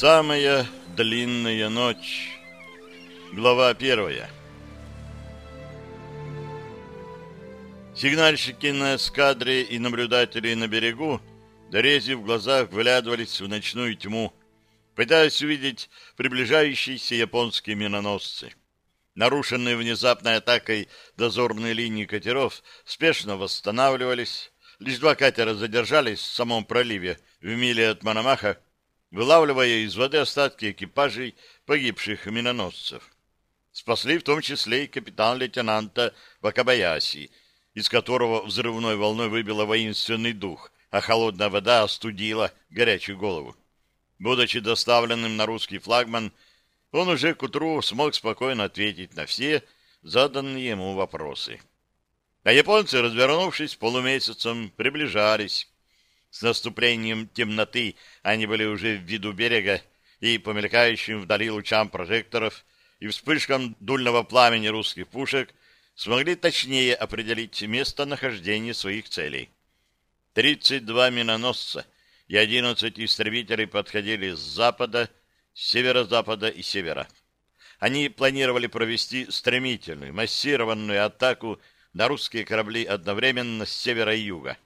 Самая длинная ночь. Глава первая. Сигнальщики на эскадре и наблюдатели на берегу, дорези в глазах, выглядывались в ночную тьму, пытаясь увидеть приближающиеся японские миноносцы. Нарушенные внезапной атакой дозорные линии катеров спешно восстанавливались. Лишь два катера задержались в самом проливе в миле от Мономаха, вылавливая из воды остатки экипажей погибших миноносцев. Спасли в том числе и капитан-лейтенанта Вакабаяси, из которого взрывной волной выбило воинственный дух, а холодная вода остудила горячую голову. Будучи доставленным на русский флагман, он уже к утру смог спокойно ответить на все заданные ему вопросы. А японцы, развернувшись полумесяцем, приближались. С наступлением темноты они были уже в виду берега, и по мелькающим вдали лучам прожекторов и вспышкам дульного пламени русских пушек смогли точнее определить местонахождение своих целей. 32 миноносца и 11 истребителей подходили с запада, с северо-запада и севера. Они планировали провести стремительную, массированную атаку на русские корабли одновременно с севера и юга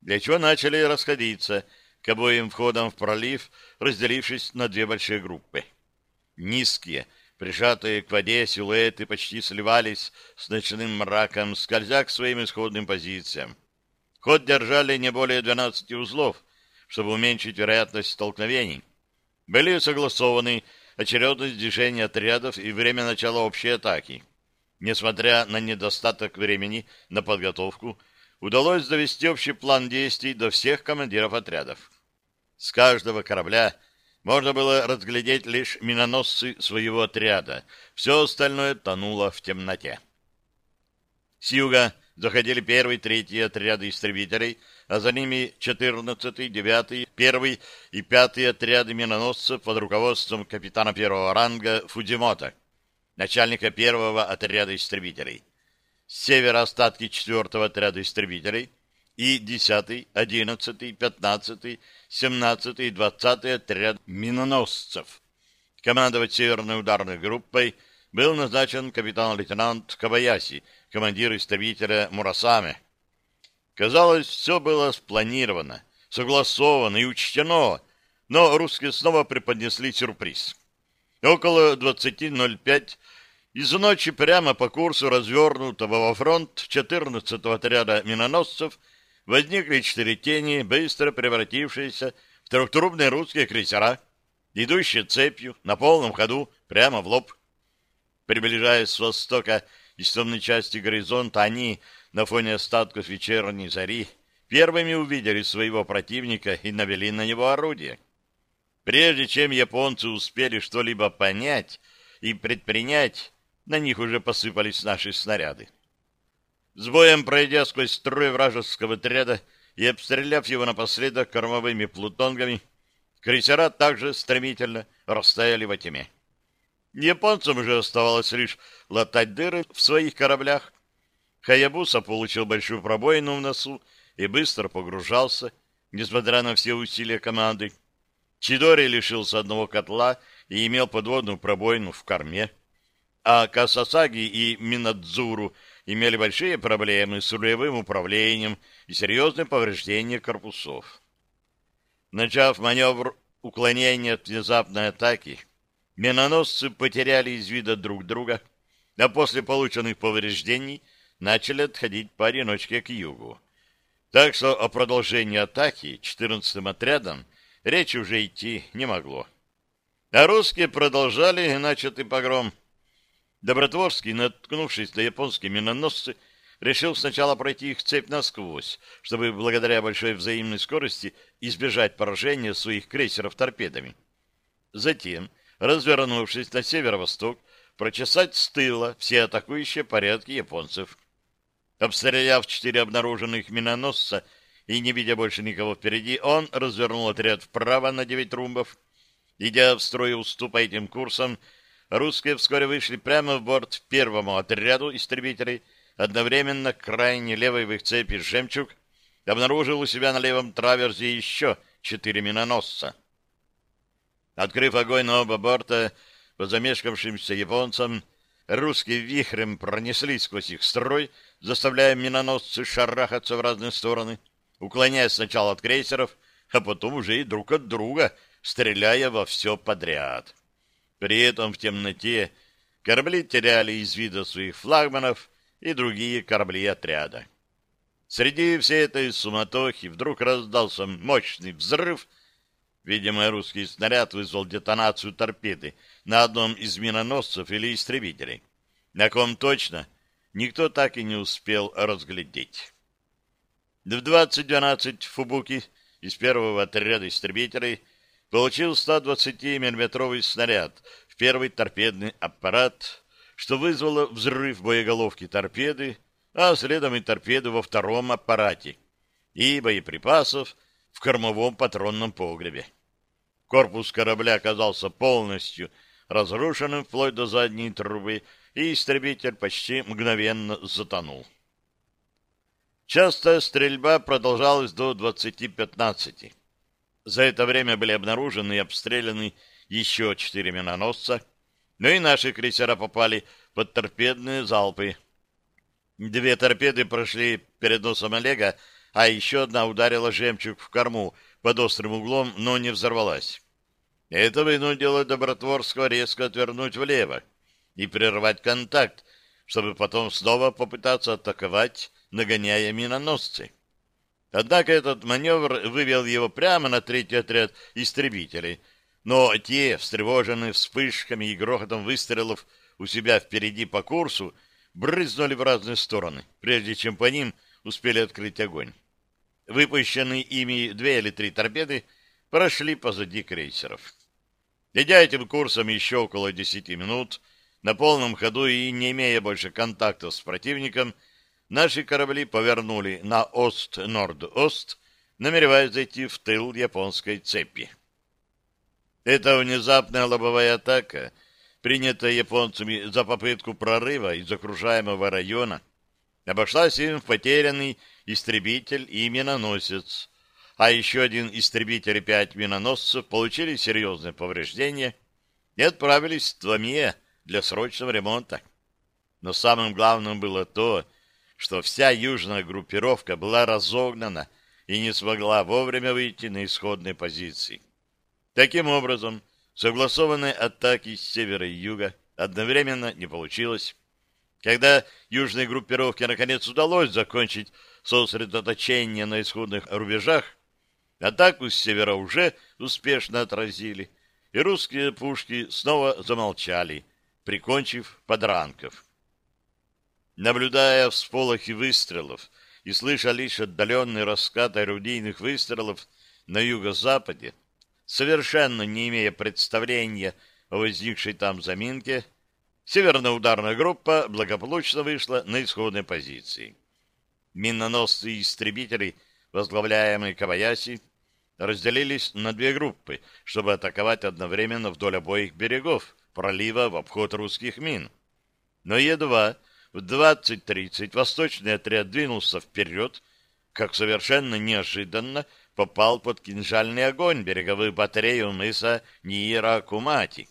для чего начали расходиться к обоим входам в пролив, разделившись на две большие группы. Низкие, прижатые к воде силуэты почти сливались с ночным мраком, скользя к своим исходным позициям. Ход держали не более 12 узлов, чтобы уменьшить вероятность столкновений. Были согласованы очередность движения отрядов и время начала общей атаки. Несмотря на недостаток времени на подготовку, удалось довести общий план действий до всех командиров отрядов. С каждого корабля можно было разглядеть лишь миноносцы своего отряда, все остальное тонуло в темноте. С юга заходили первый, третий отряды истребителей, а за ними 14-й, 9-й, 1 и 5 отряды миноносцев под руководством капитана первого ранга Фудзимота, начальника первого отряда истребителей с севера остатки 4-го отряда истребителей и 10-й, 11-й, 15-й, 17-й и 20-й отряд миноносцев. Командовать северной ударной группой был назначен капитан-лейтенант Кабаяси, командир истребителя Мурасаме. Казалось, все было спланировано, согласовано и учтено, но русские снова преподнесли сюрприз. Около 20.05 из ночи прямо по курсу развернутого во фронт 14-го отряда миноносцев возникли четыре тени, быстро превратившиеся в трехтрубные русские крейсера, идущие цепью на полном ходу прямо в лоб. Приближаясь с востока из темной части горизонта, они на фоне остатков вечерней зари первыми увидели своего противника и навели на него орудие. Прежде чем японцы успели что-либо понять и предпринять, на них уже посыпались наши снаряды. С боем пройдя сквозь строй вражеского отряда и обстреляв его напоследок кормовыми плутонгами, крейсера также стремительно растаяли во тьме. Японцам же оставалось лишь латать дыры в своих кораблях. Хаябуса получил большую пробоину в носу и быстро погружался, несмотря на все усилия команды. Чидори лишился одного котла и имел подводную пробоину в корме а Касасаги и Минадзуру имели большие проблемы с рулевым управлением и серьезные повреждения корпусов. Начав маневр уклонения от внезапной атаки, миноносцы потеряли из вида друг друга, а после полученных повреждений начали отходить поодиночке к югу. Так что о продолжении атаки 14-м отрядом речи уже идти не могло. А русские продолжали начатый погром – Добротворский, наткнувшись на японские миноносцы, решил сначала пройти их цепь насквозь, чтобы благодаря большой взаимной скорости избежать поражения своих крейсеров торпедами. Затем, развернувшись на северо-восток, прочесать с тыла все атакующие порядки японцев. Обстреляв четыре обнаруженных миноносца и не видя больше никого впереди, он развернул отряд вправо на девять румбов. Идя в строй уступа этим курсом, русские вскоре вышли прямо в борт первому отряду истребителей, одновременно крайне левой в их цепи «Жемчуг» обнаружил у себя на левом траверзе еще четыре миноносца. Открыв огонь на оба борта по замешкавшимся японцам, русские вихрем пронеслись сквозь их строй, заставляя миноносцы шарахаться в разные стороны, уклоняясь сначала от крейсеров, а потом уже и друг от друга, стреляя во все подряд. При этом в темноте корабли теряли из вида своих флагманов и другие корабли отряда. Среди всей этой суматохи вдруг раздался мощный взрыв. Видимо, русский снаряд вызвал детонацию торпеды на одном из миноносцев или истребителей. На ком точно, никто так и не успел разглядеть. В 2012 Фубуки из первого отряда истребителей получил 120 миллиметровый снаряд в первый торпедный аппарат, что вызвало взрыв боеголовки торпеды а следом и торпеды во втором аппарате и боеприпасов в кормовом патронном погребе. Корпус корабля оказался полностью разрушенным вплоть до задней трубы, и истребитель почти мгновенно затонул. Частая стрельба продолжалась до 20.15. За это время были обнаружены и обстреляны еще четыре миноносца, но и наши крейсера попали под торпедные залпы Две торпеды прошли перед носом Олега, а еще одна ударила жемчуг в корму под острым углом, но не взорвалась. Это вынудило Добротворского резко отвернуть влево и прервать контакт, чтобы потом снова попытаться атаковать, нагоняя миноносцы. Однако этот маневр вывел его прямо на третий отряд истребителей, но те, встревоженные вспышками и грохотом выстрелов у себя впереди по курсу, брызнули в разные стороны, прежде чем по ним успели открыть огонь. Выпущенные ими две или три торпеды прошли позади крейсеров. Идя этим курсом еще около десяти минут, на полном ходу и не имея больше контактов с противником, наши корабли повернули на ост-норд-ост, намереваясь зайти в тыл японской цепи. Эта внезапная лобовая атака — принятая японцами за попытку прорыва из окружаемого района, обошлась им в потерянный истребитель и миноносец, а еще один истребитель и пять миноносцев получили серьезные повреждения и отправились в Тламье для срочного ремонта. Но самым главным было то, что вся южная группировка была разогнана и не смогла вовремя выйти на исходные позиции. Таким образом, Согласованной атаки с севера и юга одновременно не получилось. Когда южной группировке наконец удалось закончить сосредоточение на исходных рубежах, атаку с севера уже успешно отразили, и русские пушки снова замолчали, прикончив подранков. Наблюдая всполохи выстрелов и слыша лишь отдаленный раскат орудийных выстрелов на юго-западе, совершенно не имея представления о возникшей там заминке, северная ударная группа благополучно вышла на исходной позиции. Миноносцы и истребители, возглавляемые Каваяси, разделились на две группы, чтобы атаковать одновременно вдоль обоих берегов пролива в обход русских мин. Но едва в 20.30 восточный отряд двинулся вперед, как совершенно неожиданно попал под кинжальный огонь береговых батарей у мыса Ниира-Кумати.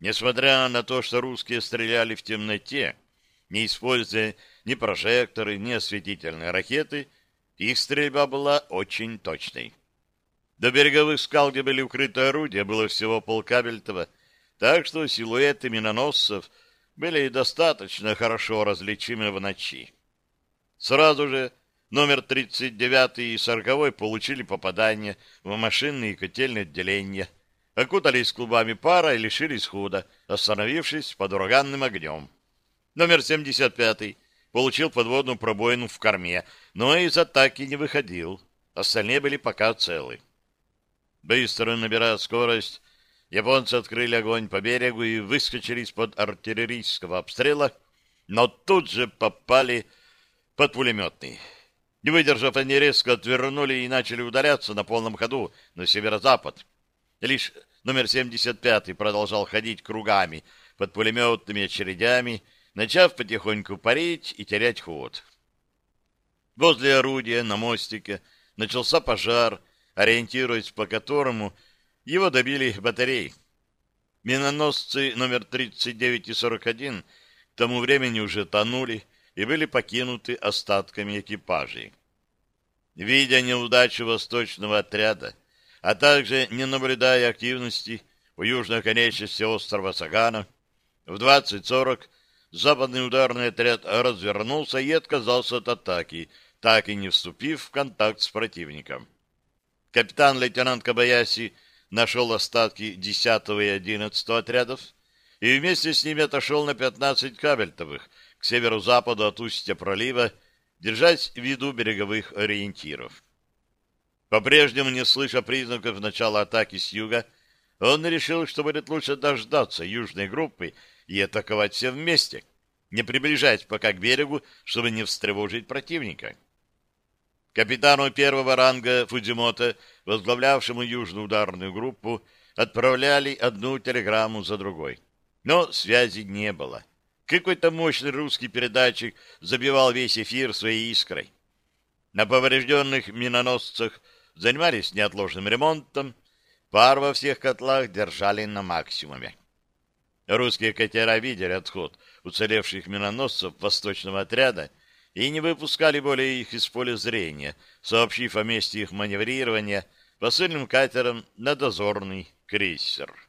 Несмотря на то, что русские стреляли в темноте, не используя ни прожекторы, ни осветительные ракеты, их стрельба была очень точной. До береговых скал, где были укрыты орудия, было всего полкабельтова, так что силуэты миноносцев были достаточно хорошо различимы в ночи. Сразу же Номер 39 и 40 получили попадание в машинные и котельные отделения, окутались клубами пара и лишились хода, остановившись под ураганным огнем. Номер 75 получил подводную пробоину в корме, но из атаки не выходил. Остальные были пока целы. Быстро набирая скорость, японцы открыли огонь по берегу и выскочили из-под артиллерийского обстрела, но тут же попали под пулеметный. Не выдержав, они резко отвернули и начали удаляться на полном ходу на северо-запад. Лишь номер 75 продолжал ходить кругами под пулеметными очередями, начав потихоньку парить и терять ход. Возле орудия на мостике начался пожар, ориентируясь по которому его добили батареи. Миноносцы номер 39 и 41 к тому времени уже тонули и были покинуты остатками экипажей. Видя неудачу восточного отряда, а также не наблюдая активности у южной конечности острова Сагана, в 20.40 западный ударный отряд развернулся и отказался от атаки, так и не вступив в контакт с противником. Капитан-лейтенант Кабаяси нашел остатки 10 и 11 отрядов и вместе с ними отошел на 15 кабельтовых к северо-западу от устья пролива, держась в виду береговых ориентиров. По-прежнему, не слыша признаков начала атаки с юга, он решил, что будет лучше дождаться южной группы и атаковать все вместе, не приближаясь пока к берегу, чтобы не встревожить противника. Капитану первого ранга Фудзимото, возглавлявшему южную ударную группу, отправляли одну телеграмму за другой. Но связи не было. Какой-то мощный русский передатчик забивал весь эфир своей искрой. На поврежденных миноносцах занимались неотложным ремонтом, пар во всех котлах держали на максимуме. Русские катера видели отход уцелевших миноносцев восточного отряда и не выпускали более их из поля зрения, сообщив о месте их маневрирования посыльным катером на дозорный крейсер.